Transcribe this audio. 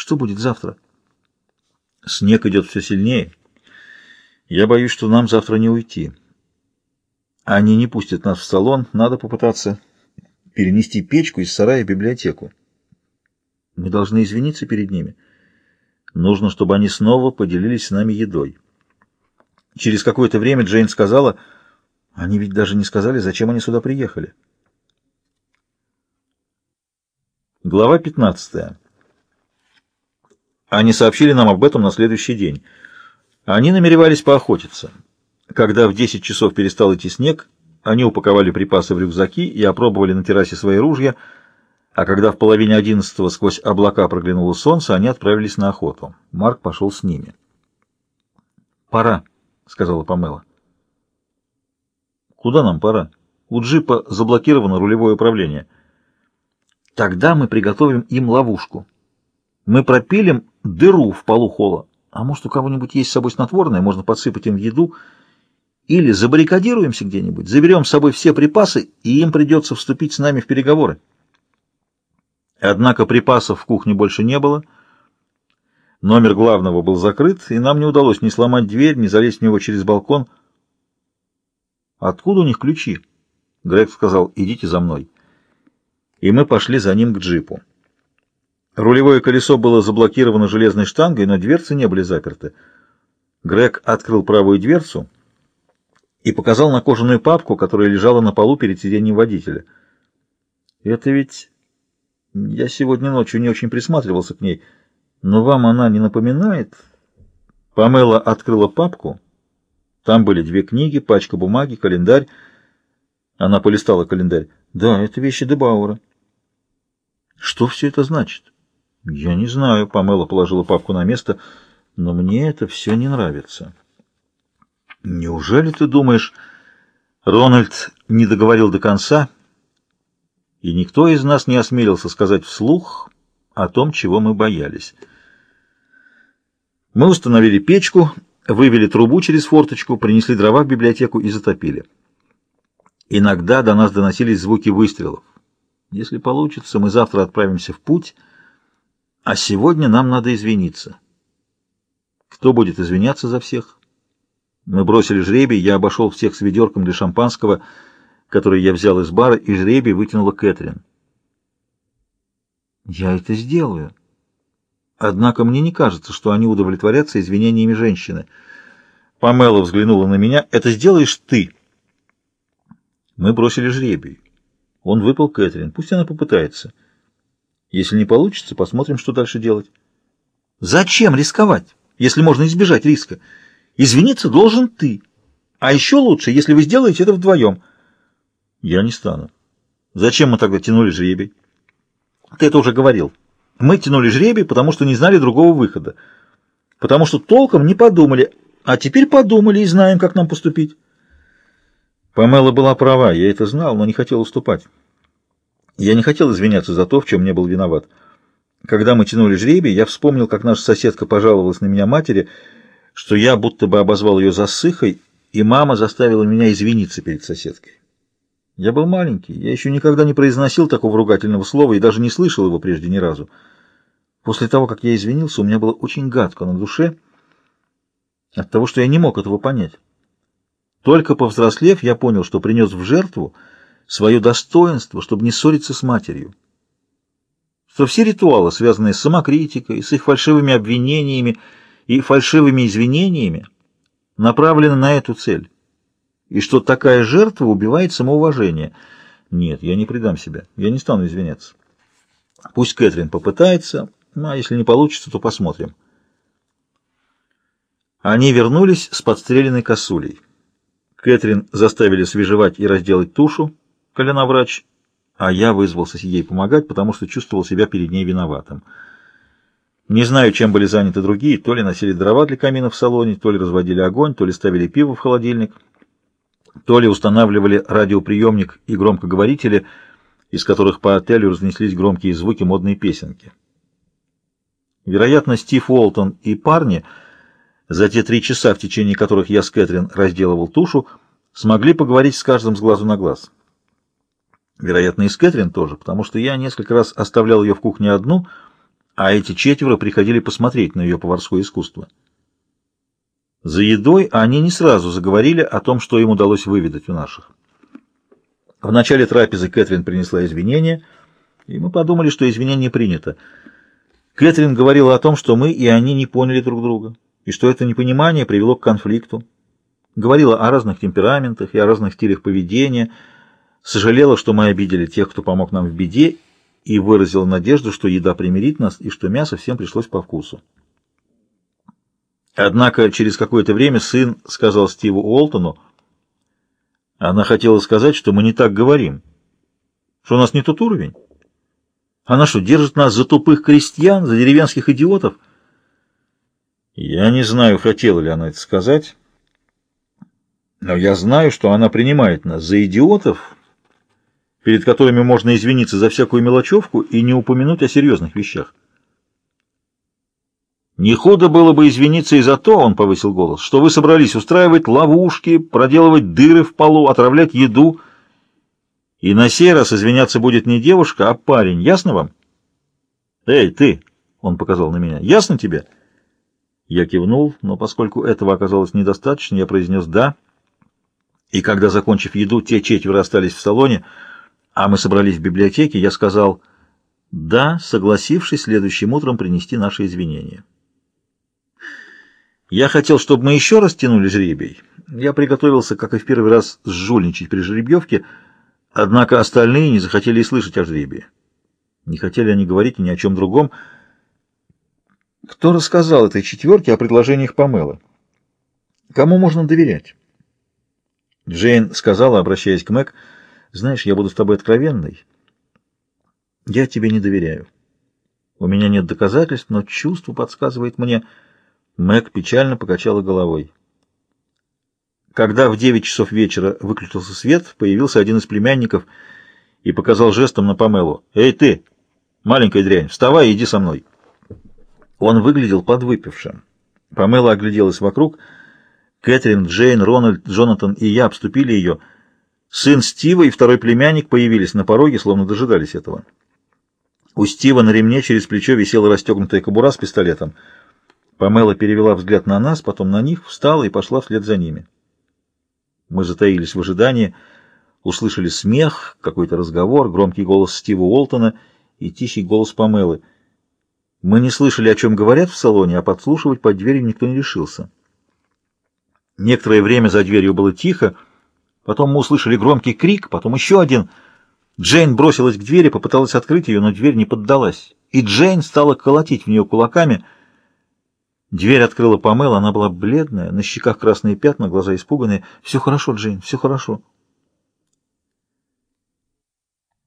Что будет завтра? Снег идет все сильнее. Я боюсь, что нам завтра не уйти. Они не пустят нас в салон, надо попытаться перенести печку из сарая в библиотеку. Мы должны извиниться перед ними. Нужно, чтобы они снова поделились с нами едой. Через какое-то время Джейн сказала, они ведь даже не сказали, зачем они сюда приехали. Глава 15. Они сообщили нам об этом на следующий день. Они намеревались поохотиться. Когда в 10 часов перестал идти снег, они упаковали припасы в рюкзаки и опробовали на террасе свои ружья, а когда в половине одиннадцатого сквозь облака проглянуло солнце, они отправились на охоту. Марк пошел с ними. «Пора», — сказала Памела. «Куда нам пора? У джипа заблокировано рулевое управление». «Тогда мы приготовим им ловушку. Мы пропилим дыру в полу холла. А может, у кого-нибудь есть с собой снотворное, можно подсыпать им в еду. Или забаррикадируемся где-нибудь, заберем с собой все припасы, и им придется вступить с нами в переговоры». Однако припасов в кухне больше не было. Номер главного был закрыт, и нам не удалось ни сломать дверь, ни залезть в него через балкон. «Откуда у них ключи?» Грег сказал, «Идите за мной». И мы пошли за ним к джипу. Рулевое колесо было заблокировано железной штангой, но дверцы не были заперты. Грег открыл правую дверцу и показал на кожаную папку, которая лежала на полу перед сиденьем водителя. «Это ведь я сегодня ночью не очень присматривался к ней, но вам она не напоминает? Памела открыла папку. Там были две книги, пачка бумаги, календарь. Она полистала календарь. Да, это вещи Дебауэра. Что все это значит? Я не знаю. Памела положила папку на место, но мне это все не нравится. Неужели ты думаешь... Рональд не договорил до конца и никто из нас не осмелился сказать вслух о том, чего мы боялись. Мы установили печку, вывели трубу через форточку, принесли дрова в библиотеку и затопили. Иногда до нас доносились звуки выстрелов. Если получится, мы завтра отправимся в путь, а сегодня нам надо извиниться. Кто будет извиняться за всех? Мы бросили жребий, я обошел всех с ведерком для шампанского — который я взял из бара, и жребий вытянула Кэтрин. «Я это сделаю. Однако мне не кажется, что они удовлетворятся извинениями женщины». Памела взглянула на меня. «Это сделаешь ты». Мы бросили жребий. Он выпал Кэтрин. Пусть она попытается. Если не получится, посмотрим, что дальше делать. Зачем рисковать, если можно избежать риска? Извиниться должен ты. А еще лучше, если вы сделаете это вдвоем. Я не стану. Зачем мы тогда тянули жребий? Ты это уже говорил. Мы тянули жребий, потому что не знали другого выхода. Потому что толком не подумали, а теперь подумали и знаем, как нам поступить. Памела была права, я это знал, но не хотел уступать. Я не хотел извиняться за то, в чем не был виноват. Когда мы тянули жребий, я вспомнил, как наша соседка пожаловалась на меня матери, что я будто бы обозвал ее засыхой, и мама заставила меня извиниться перед соседкой. Я был маленький, я еще никогда не произносил такого ругательного слова и даже не слышал его прежде ни разу. После того, как я извинился, у меня было очень гадко на душе от того, что я не мог этого понять. Только повзрослев, я понял, что принес в жертву свое достоинство, чтобы не ссориться с матерью. Что все ритуалы, связанные с самокритикой, с их фальшивыми обвинениями и фальшивыми извинениями, направлены на эту цель и что такая жертва убивает самоуважение. Нет, я не предам себя, я не стану извиняться. Пусть Кэтрин попытается, а если не получится, то посмотрим. Они вернулись с подстреленной косулей. Кэтрин заставили свежевать и разделать тушу, коленоврач, а я вызвался ей помогать, потому что чувствовал себя перед ней виноватым. Не знаю, чем были заняты другие, то ли носили дрова для камина в салоне, то ли разводили огонь, то ли ставили пиво в холодильник — то ли устанавливали радиоприемник и громкоговорители, из которых по отелю разнеслись громкие звуки модной песенки. Вероятно, Стив Уолтон и парни, за те три часа, в течение которых я с Кэтрин разделывал тушу, смогли поговорить с каждым с глазу на глаз. Вероятно, и с Кэтрин тоже, потому что я несколько раз оставлял ее в кухне одну, а эти четверо приходили посмотреть на ее поварское искусство. За едой они не сразу заговорили о том, что им удалось выведать у наших. В начале трапезы Кэтрин принесла извинения, и мы подумали, что извинение принято. Кэтрин говорила о том, что мы и они не поняли друг друга, и что это непонимание привело к конфликту. Говорила о разных темпераментах и о разных стилях поведения, сожалела, что мы обидели тех, кто помог нам в беде, и выразила надежду, что еда примирит нас и что мясо всем пришлось по вкусу. Однако через какое-то время сын сказал Стиву Уолтону, она хотела сказать, что мы не так говорим, что у нас не тот уровень. Она что, держит нас за тупых крестьян, за деревенских идиотов? Я не знаю, хотела ли она это сказать, но я знаю, что она принимает нас за идиотов, перед которыми можно извиниться за всякую мелочевку и не упомянуть о серьезных вещах. «Не худо было бы извиниться и за то, — он повысил голос, — что вы собрались устраивать ловушки, проделывать дыры в полу, отравлять еду. И на сей раз извиняться будет не девушка, а парень. Ясно вам?» «Эй, ты!» — он показал на меня. «Ясно тебе?» Я кивнул, но поскольку этого оказалось недостаточно, я произнес «да». И когда, закончив еду, те четверо остались в салоне, а мы собрались в библиотеке, я сказал «да», согласившись следующим утром принести наши извинения. Я хотел, чтобы мы еще раз тянули жребий. Я приготовился, как и в первый раз, сжульничать при жеребьевке, однако остальные не захотели и слышать о жребии. Не хотели они говорить ни о чем другом. Кто рассказал этой четверке о предложениях Памелы? Кому можно доверять? Джейн сказала, обращаясь к Мэг, «Знаешь, я буду с тобой откровенной. Я тебе не доверяю. У меня нет доказательств, но чувство подсказывает мне...» Мэг печально покачала головой. Когда в девять часов вечера выключился свет, появился один из племянников и показал жестом на Памелу. «Эй ты, маленькая дрянь, вставай и иди со мной». Он выглядел подвыпившим. Памела огляделась вокруг. Кэтрин, Джейн, Рональд, Джонатан и я обступили ее. Сын Стива и второй племянник появились на пороге, словно дожидались этого. У Стива на ремне через плечо висела расстегнутая кобура с пистолетом — Памела перевела взгляд на нас, потом на них, встала и пошла вслед за ними. Мы затаились в ожидании, услышали смех, какой-то разговор, громкий голос Стива Уолтона и тихий голос Памелы. Мы не слышали, о чем говорят в салоне, а подслушивать под дверью никто не решился. Некоторое время за дверью было тихо, потом мы услышали громкий крик, потом еще один. Джейн бросилась к двери, попыталась открыть ее, но дверь не поддалась. И Джейн стала колотить в нее кулаками — Дверь открыла Памела, она была бледная, на щеках красные пятна, глаза испуганные. «Все хорошо, Джейн, все хорошо».